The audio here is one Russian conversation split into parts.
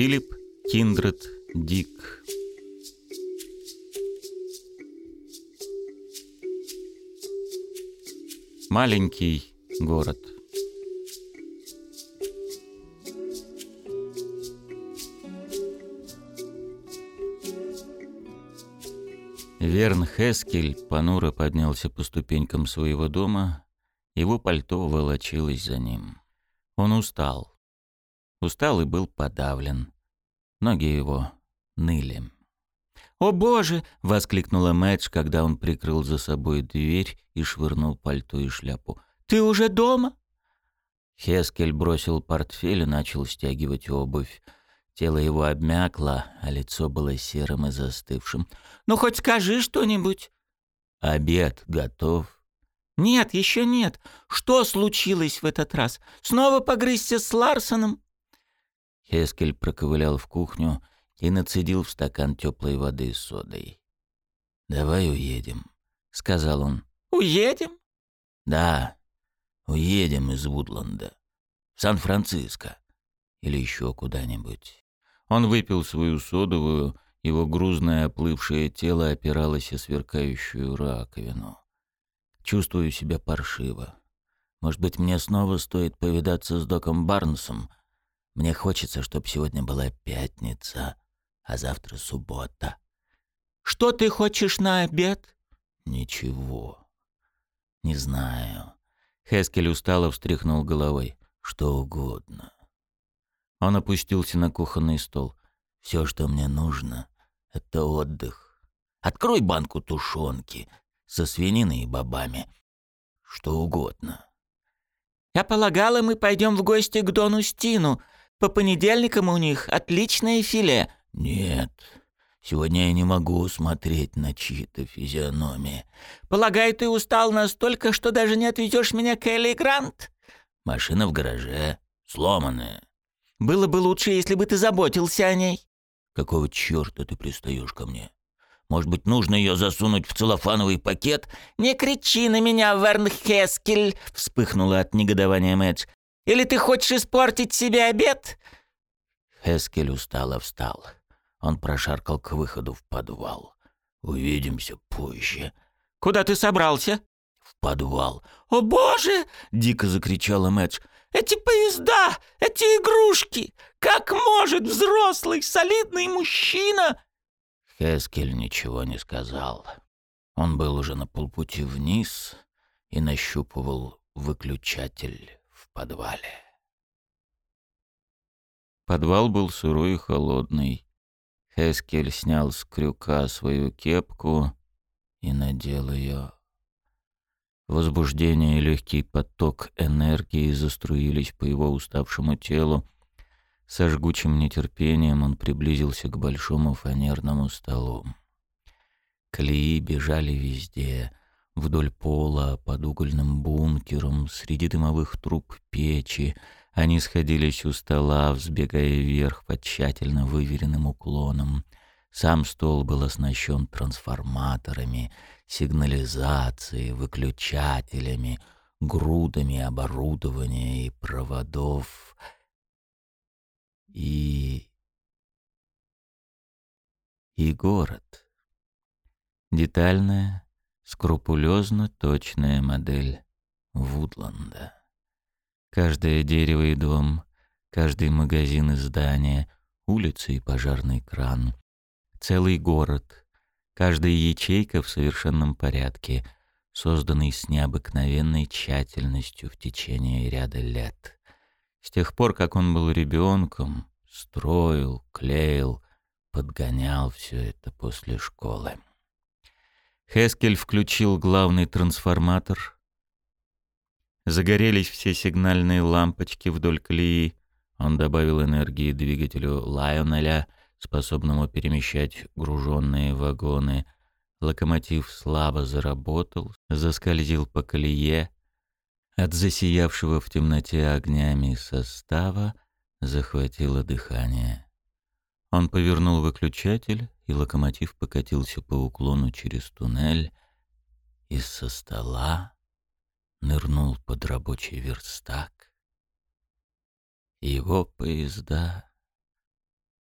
Филипп Киндред Дик. Маленький город. Верн Хескель понуро поднялся по ступенькам своего дома, его пальто волочилось за ним. Он устал. Устал и был подавлен. Ноги его ныли. «О боже!» — воскликнула Мэтч, когда он прикрыл за собой дверь и швырнул пальто и шляпу. «Ты уже дома?» Хескель бросил портфель и начал стягивать обувь. Тело его обмякло, а лицо было серым и застывшим. «Ну, хоть скажи что-нибудь». «Обед готов?» «Нет, еще нет. Что случилось в этот раз? Снова погрызся с Ларсоном?» Хескель проковылял в кухню и нацедил в стакан теплой воды с содой. «Давай уедем», — сказал он. «Уедем?» «Да, уедем из Вудланда. В Сан-Франциско. Или еще куда-нибудь». Он выпил свою содовую, его грузное оплывшее тело опиралось о сверкающую раковину. «Чувствую себя паршиво. Может быть, мне снова стоит повидаться с доком Барнсом?» Мне хочется, чтобы сегодня была пятница, а завтра суббота. Что ты хочешь на обед? Ничего. Не знаю. Хескель устало встряхнул головой. Что угодно. Он опустился на кухонный стол. Все, что мне нужно, это отдых. Открой банку тушенки со свининой и бобами. Что угодно. Я полагала, мы пойдем в гости к Дону Стину, по понедельникам у них отличное филе». «Нет, сегодня я не могу смотреть на чьи-то физиономии». «Полагаю, ты устал настолько, что даже не отвезешь меня к Элли Грант?» «Машина в гараже, сломанная». «Было бы лучше, если бы ты заботился о ней». «Какого черта ты пристаешь ко мне? Может быть, нужно ее засунуть в целлофановый пакет?» «Не кричи на меня, Верн Хескель!» — вспыхнула от негодования Мэдж. Или ты хочешь испортить себе обед?» Хескель устало встал. Он прошаркал к выходу в подвал. «Увидимся позже». «Куда ты собрался?» «В подвал». «О боже!» — дико закричала Мэтч. «Эти поезда! Эти игрушки! Как может взрослый, солидный мужчина...» Хескель ничего не сказал. Он был уже на полпути вниз и нащупывал выключатель подвале. Подвал был сырой и холодный. Хескель снял с крюка свою кепку и надел ее. Возбуждение и легкий поток энергии заструились по его уставшему телу. Со жгучим нетерпением он приблизился к большому фанерному столу. Колеи бежали везде, Вдоль пола, под угольным бункером, среди дымовых труб печи, они сходились у стола, взбегая вверх под тщательно выверенным уклоном. Сам стол был оснащен трансформаторами, сигнализацией, выключателями, грудами оборудования и проводов. И... и город. Детальная, скрупулезно точная модель Вудланда. Каждое дерево и дом, каждый магазин и здание, улица и пожарный кран, целый город, каждая ячейка в совершенном порядке, созданный с необыкновенной тщательностью в течение ряда лет. С тех пор, как он был ребенком, строил, клеил, подгонял все это после школы. Хескель включил главный трансформатор. Загорелись все сигнальные лампочки вдоль колеи. Он добавил энергии двигателю Лайонеля, способному перемещать груженные вагоны. Локомотив слабо заработал, заскользил по колее. От засиявшего в темноте огнями состава захватило дыхание. Он повернул выключатель, и локомотив покатился по уклону через туннель. Из-со стола нырнул под рабочий верстак. Его поезда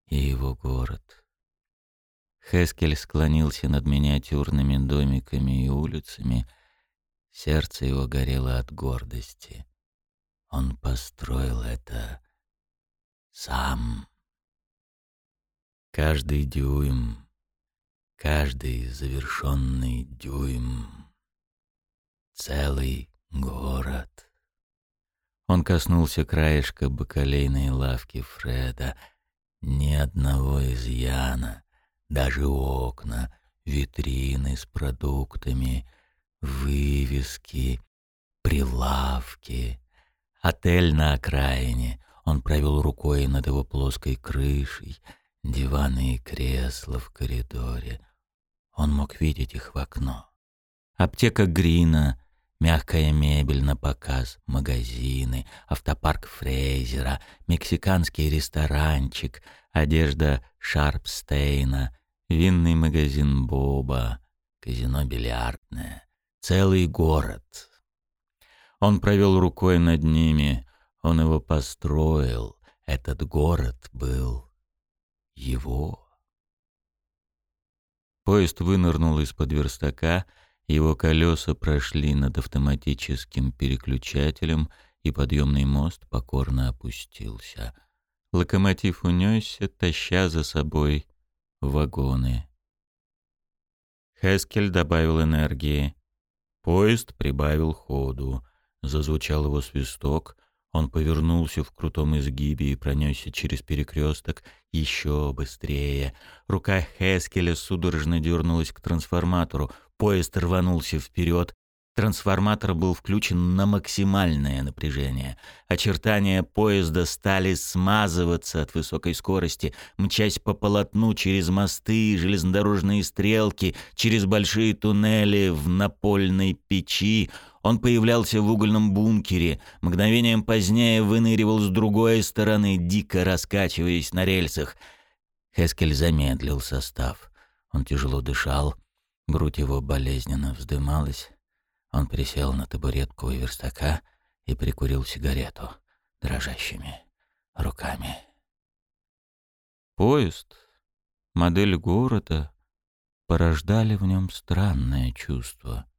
и его город. Хескель склонился над миниатюрными домиками и улицами. Сердце его горело от гордости. Он построил это сам. Каждый дюйм, каждый завершенный дюйм, целый город. Он коснулся краешка бакалейной лавки Фреда. Ни одного изъяна, даже окна, витрины с продуктами, вывески, прилавки. Отель на окраине. Он провел рукой над его плоской крышей, диваны и кресла в коридоре. Он мог видеть их в окно. Аптека Грина, мягкая мебель на показ, магазины, автопарк Фрейзера, мексиканский ресторанчик, одежда Шарпстейна, винный магазин Боба, казино бильярдное. Целый город. Он провел рукой над ними, он его построил. Этот город был его. Поезд вынырнул из-под верстака, его колеса прошли над автоматическим переключателем, и подъемный мост покорно опустился. Локомотив унесся, таща за собой вагоны. Хескель добавил энергии. Поезд прибавил ходу. Зазвучал его свисток. Он повернулся в крутом изгибе и пронесся через перекресток еще быстрее. Рука Хескеля судорожно дернулась к трансформатору. Поезд рванулся вперед. Трансформатор был включен на максимальное напряжение. Очертания поезда стали смазываться от высокой скорости, мчась по полотну через мосты, железнодорожные стрелки, через большие туннели в напольной печи. Он появлялся в угольном бункере, мгновением позднее выныривал с другой стороны, дико раскачиваясь на рельсах. Хескель замедлил состав. Он тяжело дышал, грудь его болезненно вздымалась. Он присел на табуретку у верстака и прикурил сигарету дрожащими руками. Поезд, модель города, порождали в нем странное чувство.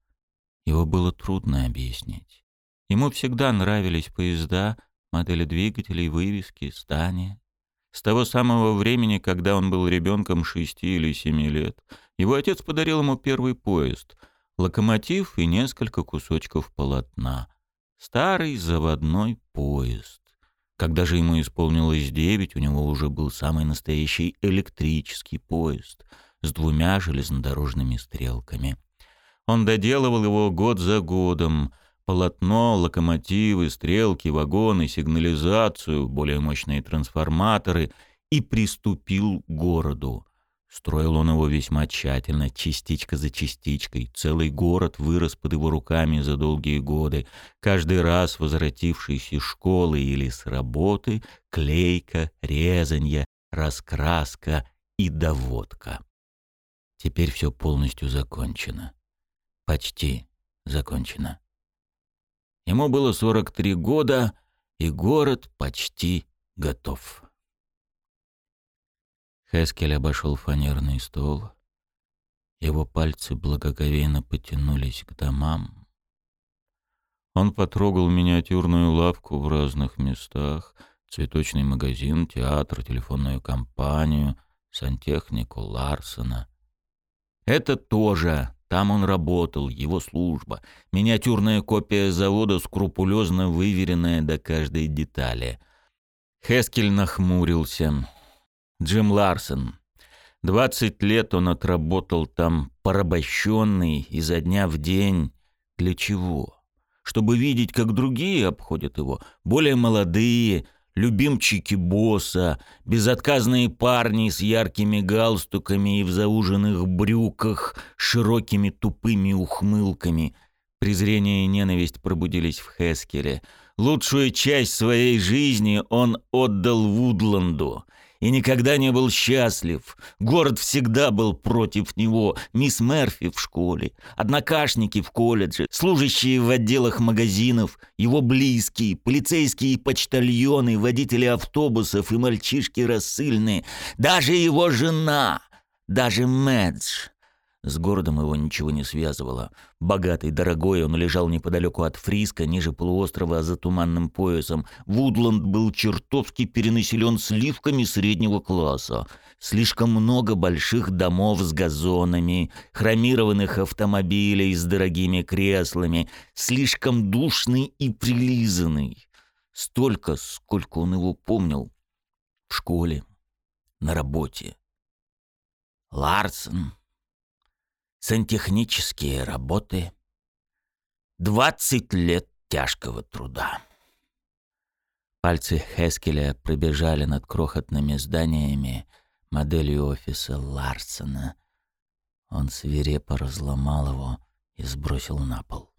Его было трудно объяснить. Ему всегда нравились поезда, модели двигателей, вывески, здания. С того самого времени, когда он был ребенком шести или семи лет, его отец подарил ему первый поезд — локомотив и несколько кусочков полотна. Старый заводной поезд. Когда же ему исполнилось девять, у него уже был самый настоящий электрический поезд с двумя железнодорожными стрелками. Он доделывал его год за годом. Полотно, локомотивы, стрелки, вагоны, сигнализацию, более мощные трансформаторы и приступил к городу. Строил он его весьма тщательно, частичка за частичкой. Целый город вырос под его руками за долгие годы. Каждый раз, возвратившись из школы или с работы, клейка, резанье, раскраска и доводка. Теперь все полностью закончено. Почти закончено. Ему было 43 года, и город почти готов. Хескель обошел фанерный стол. Его пальцы благоговейно потянулись к домам. Он потрогал миниатюрную лавку в разных местах, цветочный магазин, театр, телефонную компанию, сантехнику Ларсона. Это тоже, там он работал, его служба. Миниатюрная копия завода, скрупулезно выверенная до каждой детали. Хескель нахмурился. Джим Ларсон. Двадцать лет он отработал там порабощенный изо дня в день. Для чего? Чтобы видеть, как другие обходят его, более молодые, любимчики босса, безотказные парни с яркими галстуками и в зауженных брюках, широкими тупыми ухмылками. Презрение и ненависть пробудились в Хескеле. Лучшую часть своей жизни он отдал Вудланду — и никогда не был счастлив. Город всегда был против него. Мисс Мерфи в школе, однокашники в колледже, служащие в отделах магазинов, его близкие, полицейские и почтальоны, водители автобусов и мальчишки рассыльные, даже его жена, даже Мэдж. С городом его ничего не связывало. Богатый, дорогой, он лежал неподалеку от Фриска, ниже полуострова, за туманным поясом. Вудланд был чертовски перенаселен сливками среднего класса. Слишком много больших домов с газонами, хромированных автомобилей с дорогими креслами, слишком душный и прилизанный. Столько, сколько он его помнил. В школе, на работе. Ларсон сантехнические работы, двадцать лет тяжкого труда. Пальцы Хескеля пробежали над крохотными зданиями моделью офиса Ларсона. Он свирепо разломал его и сбросил на пол.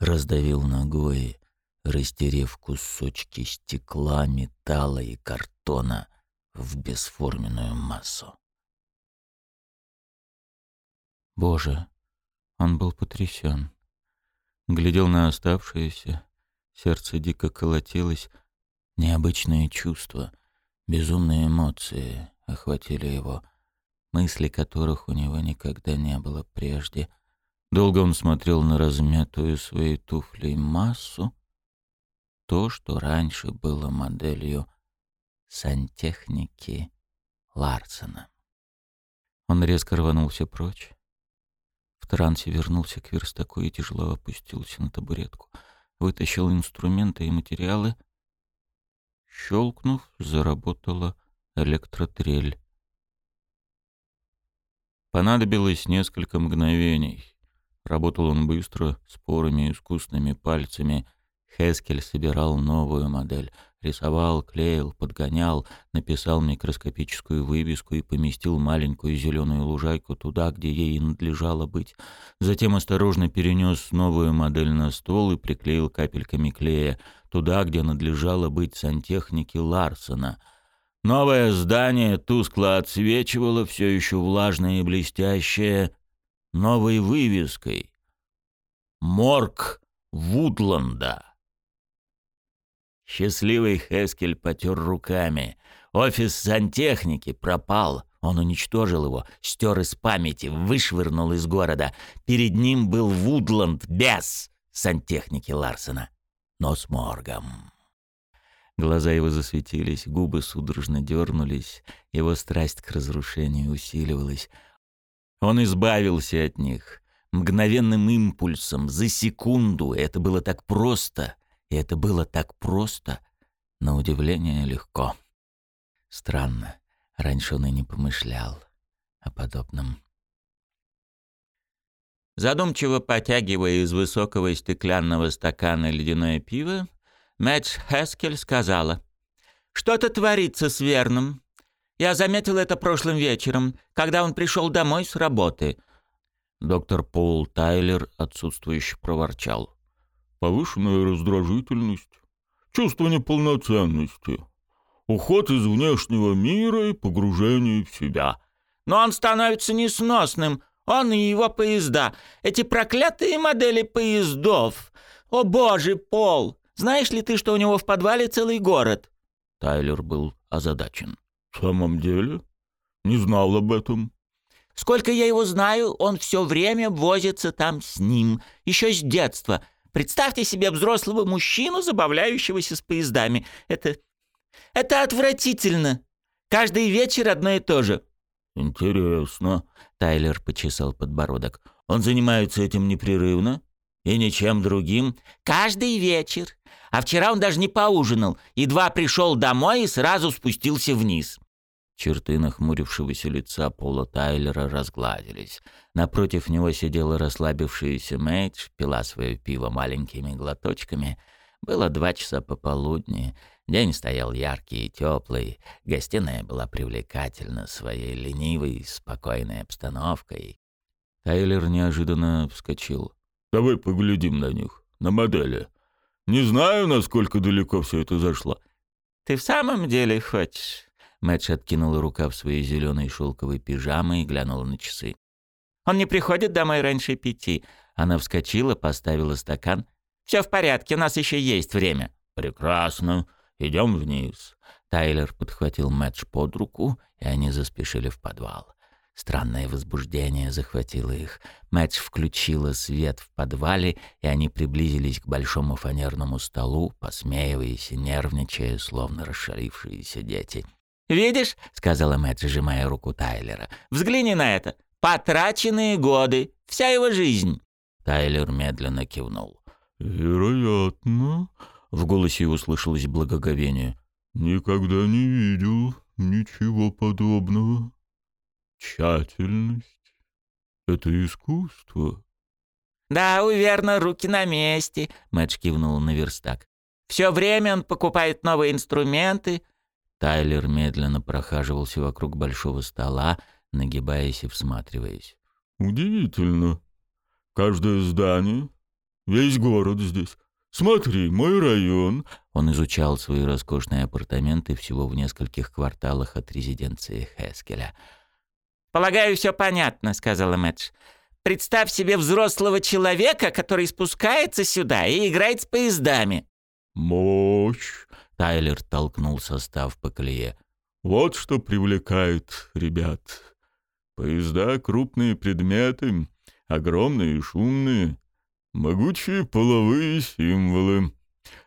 Раздавил ногой, растерев кусочки стекла, металла и картона в бесформенную массу. Боже, он был потрясен. Глядел на оставшееся, сердце дико колотилось, необычные чувства, безумные эмоции охватили его, мысли которых у него никогда не было прежде. Долго он смотрел на размятую своей туфлей массу, то, что раньше было моделью сантехники Ларсена. Он резко рванулся прочь. В трансе вернулся к верстаку и тяжело опустился на табуретку. Вытащил инструменты и материалы. Щелкнув, заработала электротрель. Понадобилось несколько мгновений. Работал он быстро, спорыми искусными пальцами. Хескель собирал новую модель. Рисовал, клеил, подгонял, написал микроскопическую вывеску и поместил маленькую зеленую лужайку туда, где ей надлежало быть. Затем осторожно перенес новую модель на стол и приклеил капельками клея туда, где надлежало быть сантехники Ларсона. Новое здание тускло отсвечивало, все еще влажное и блестящее, новой вывеской. «Морг Вудланда». Счастливый Хескель потер руками. Офис сантехники пропал. Он уничтожил его, стер из памяти, вышвырнул из города. Перед ним был Вудланд без сантехники Ларсена, но с моргом. Глаза его засветились, губы судорожно дернулись, его страсть к разрушению усиливалась. Он избавился от них. Мгновенным импульсом, за секунду, это было так просто, и это было так просто, на удивление легко. Странно, раньше он и не помышлял о подобном. Задумчиво потягивая из высокого стеклянного стакана ледяное пиво, Мэтч Хескель сказала, «Что-то творится с Верном. Я заметил это прошлым вечером, когда он пришел домой с работы». Доктор Пол Тайлер отсутствующе проворчал повышенная раздражительность, чувство неполноценности, уход из внешнего мира и погружение в себя. Но он становится несносным, он и его поезда, эти проклятые модели поездов. О боже, Пол, знаешь ли ты, что у него в подвале целый город? Тайлер был озадачен. В самом деле? Не знал об этом. Сколько я его знаю, он все время возится там с ним, еще с детства — Представьте себе взрослого мужчину, забавляющегося с поездами. Это... это отвратительно. Каждый вечер одно и то же». «Интересно», — Тайлер почесал подбородок. «Он занимается этим непрерывно? И ничем другим?» «Каждый вечер. А вчера он даже не поужинал. Едва пришел домой и сразу спустился вниз». Черты нахмурившегося лица Пола Тайлера разгладились. Напротив него сидела расслабившаяся Мэйдж, пила свое пиво маленькими глоточками. Было два часа пополудни. День стоял яркий и теплый. Гостиная была привлекательна своей ленивой, спокойной обстановкой. Тайлер неожиданно вскочил. «Давай поглядим на них, на модели. Не знаю, насколько далеко все это зашло». «Ты в самом деле хочешь?» Мэтч откинула рукав своей зеленой шелковой пижамы и глянула на часы. «Он не приходит домой раньше пяти». Она вскочила, поставила стакан. «Все в порядке, у нас еще есть время». «Прекрасно. Идем вниз». Тайлер подхватил Мэтч под руку, и они заспешили в подвал. Странное возбуждение захватило их. Мэтч включила свет в подвале, и они приблизились к большому фанерному столу, посмеиваясь и нервничая, словно расшалившиеся дети. «Видишь?» — сказала Мэтч, сжимая руку Тайлера. «Взгляни на это. Потраченные годы. Вся его жизнь». Тайлер медленно кивнул. «Вероятно», — в голосе услышалось благоговение. «Никогда не видел ничего подобного». Тщательность — это искусство. «Да, уверенно, руки на месте», — Мэтч кивнул на верстак. «Все время он покупает новые инструменты». Тайлер медленно прохаживался вокруг большого стола, нагибаясь и всматриваясь. «Удивительно. Каждое здание, весь город здесь. Смотри, мой район». Он изучал свои роскошные апартаменты всего в нескольких кварталах от резиденции Хескеля — «Полагаю, все понятно», — сказала Мэтч. «Представь себе взрослого человека, который спускается сюда и играет с поездами». «Мощь!» — Тайлер толкнул состав по колее. «Вот что привлекает ребят. Поезда — крупные предметы, огромные и шумные, могучие половые символы».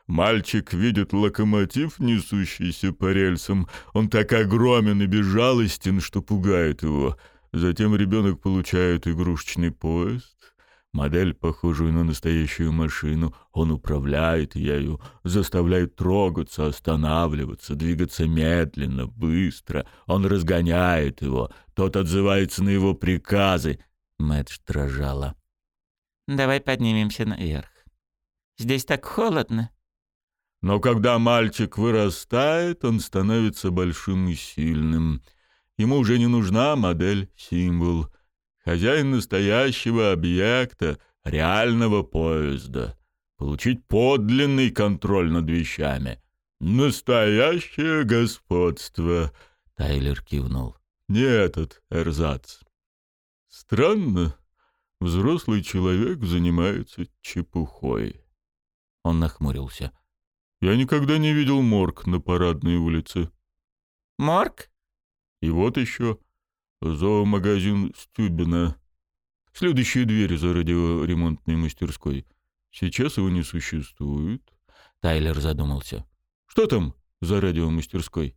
Мальчик видит локомотив, несущийся по рельсам. Он так огромен и безжалостен, что пугает его. Затем ребенок получает игрушечный поезд. Модель, похожую на настоящую машину, он управляет ею, заставляет трогаться, останавливаться, двигаться медленно, быстро. Он разгоняет его, тот отзывается на его приказы. Мэтч дрожала. «Давай поднимемся наверх. Здесь так холодно». Но когда мальчик вырастает, он становится большим и сильным. Ему уже не нужна модель-символ. Хозяин настоящего объекта, реального поезда. Получить подлинный контроль над вещами. Настоящее господство. Тайлер кивнул. Не этот эрзац. Странно. Взрослый человек занимается чепухой. Он нахмурился. Я никогда не видел морг на парадной улице. Морг? И вот еще зоомагазин Стюбина. Следующая дверь за радиоремонтной мастерской. Сейчас его не существует. Тайлер задумался. Что там за радиомастерской?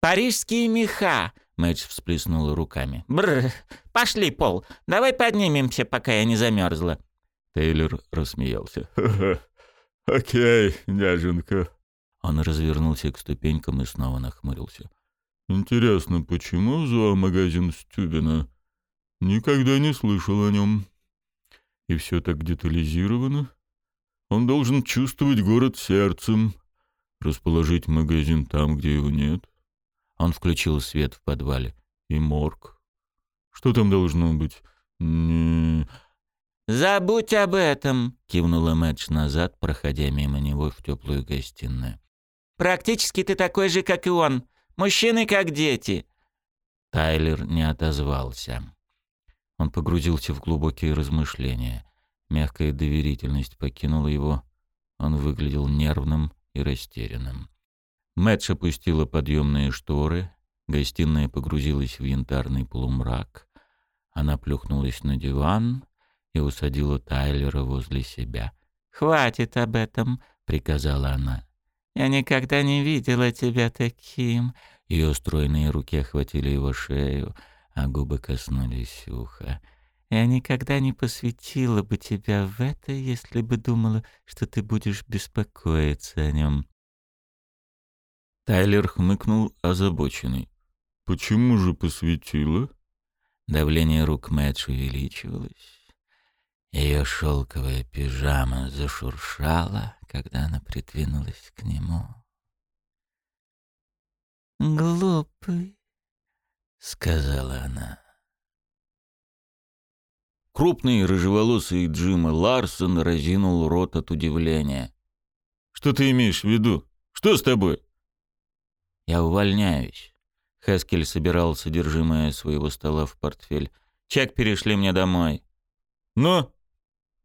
«Парижские меха!» — Мэтч всплеснула руками. «Бррр! Пошли, Пол! Давай поднимемся, пока я не замерзла!» Тейлор рассмеялся. «Ха-ха! «Окей, няженка». Он развернулся к ступенькам и снова нахмурился. «Интересно, почему зоомагазин Стюбина? Никогда не слышал о нем. И все так детализировано. Он должен чувствовать город сердцем, расположить магазин там, где его нет». Он включил свет в подвале. «И морг. Что там должно быть? Не... «Забудь об этом», — кивнула Мэтч назад, проходя мимо него в теплую гостиную. «Практически ты такой же, как и он. Мужчины, как дети». Тайлер не отозвался. Он погрузился в глубокие размышления. Мягкая доверительность покинула его. Он выглядел нервным и растерянным. Мэтч опустила подъемные шторы. Гостиная погрузилась в янтарный полумрак. Она плюхнулась на диван и усадила Тайлера возле себя. «Хватит об этом», — приказала она. «Я никогда не видела тебя таким». Ее стройные руки охватили его шею, а губы коснулись уха. «Я никогда не посвятила бы тебя в это, если бы думала, что ты будешь беспокоиться о нем». Тайлер хмыкнул озабоченный. «Почему же посвятила?» Давление рук Мэтч увеличивалось. Ее шелковая пижама зашуршала, когда она придвинулась к нему. «Глупый», — сказала она. Крупный рыжеволосый Джима Ларсон разинул рот от удивления. «Что ты имеешь в виду? Что с тобой?» Я увольняюсь. Хескель собирал содержимое своего стола в портфель. Чек перешли мне домой. «Но!»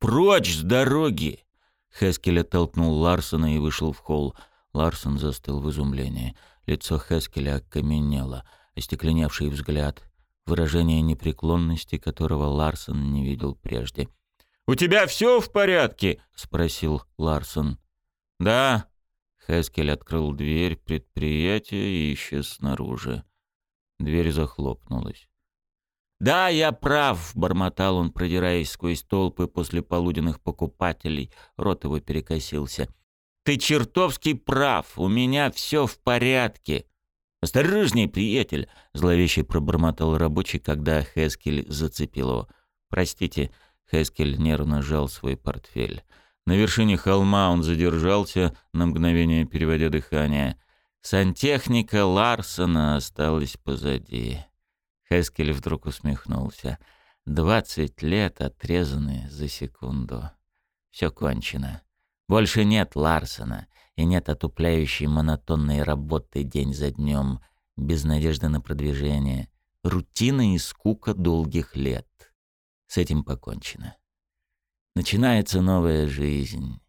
«Прочь с дороги!» Хескель оттолкнул Ларсона и вышел в холл. Ларсон застыл в изумлении. Лицо Хескеля окаменело, остекленевший взгляд, выражение непреклонности, которого Ларсон не видел прежде. «У тебя все в порядке?» — спросил Ларсон. «Да». Хескель открыл дверь предприятия и исчез снаружи. Дверь захлопнулась. «Да, я прав», — бормотал он, продираясь сквозь толпы после полуденных покупателей. Рот его перекосился. «Ты чертовски прав, у меня все в порядке». «Осторожней, приятель!» — зловеще пробормотал рабочий, когда Хескель зацепил его. «Простите», — Хескель нервно сжал свой портфель. На вершине холма он задержался, на мгновение переводя дыхание. Сантехника Ларсона осталась позади. Хескель вдруг усмехнулся. «Двадцать лет отрезаны за секунду. Все кончено. Больше нет Ларсона, и нет отупляющей монотонной работы день за днем, без надежды на продвижение. Рутина и скука долгих лет. С этим покончено. Начинается новая жизнь.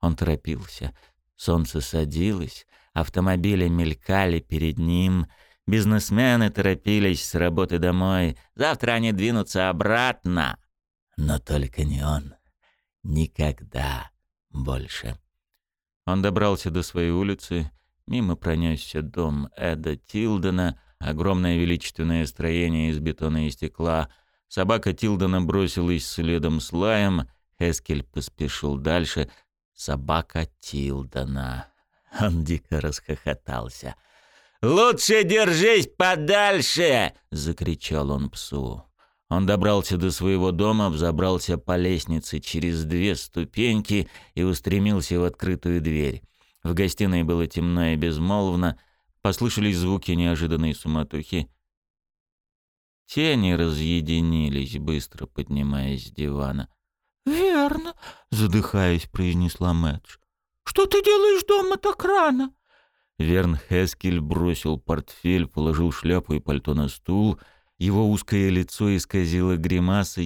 Он торопился. Солнце садилось, автомобили мелькали перед ним, бизнесмены торопились с работы домой. Завтра они двинутся обратно. Но только не он. Никогда больше. Он добрался до своей улицы, мимо пронесся дом Эда Тилдена, огромное величественное строение из бетона и стекла. Собака Тилдена бросилась следом с лаем, Хескель поспешил дальше. Собака Тилдена. Он дико расхохотался. «Лучше держись подальше!» — закричал он псу. Он добрался до своего дома, взобрался по лестнице через две ступеньки и устремился в открытую дверь. В гостиной было темно и безмолвно, послышались звуки неожиданной суматохи. Тени разъединились, быстро поднимаясь с дивана. «Верно», — задыхаясь, произнесла Мэтч. «Что ты делаешь дома так рано?» Верн Хескель бросил портфель, положил шляпу и пальто на стул — его узкое лицо исказило гримаса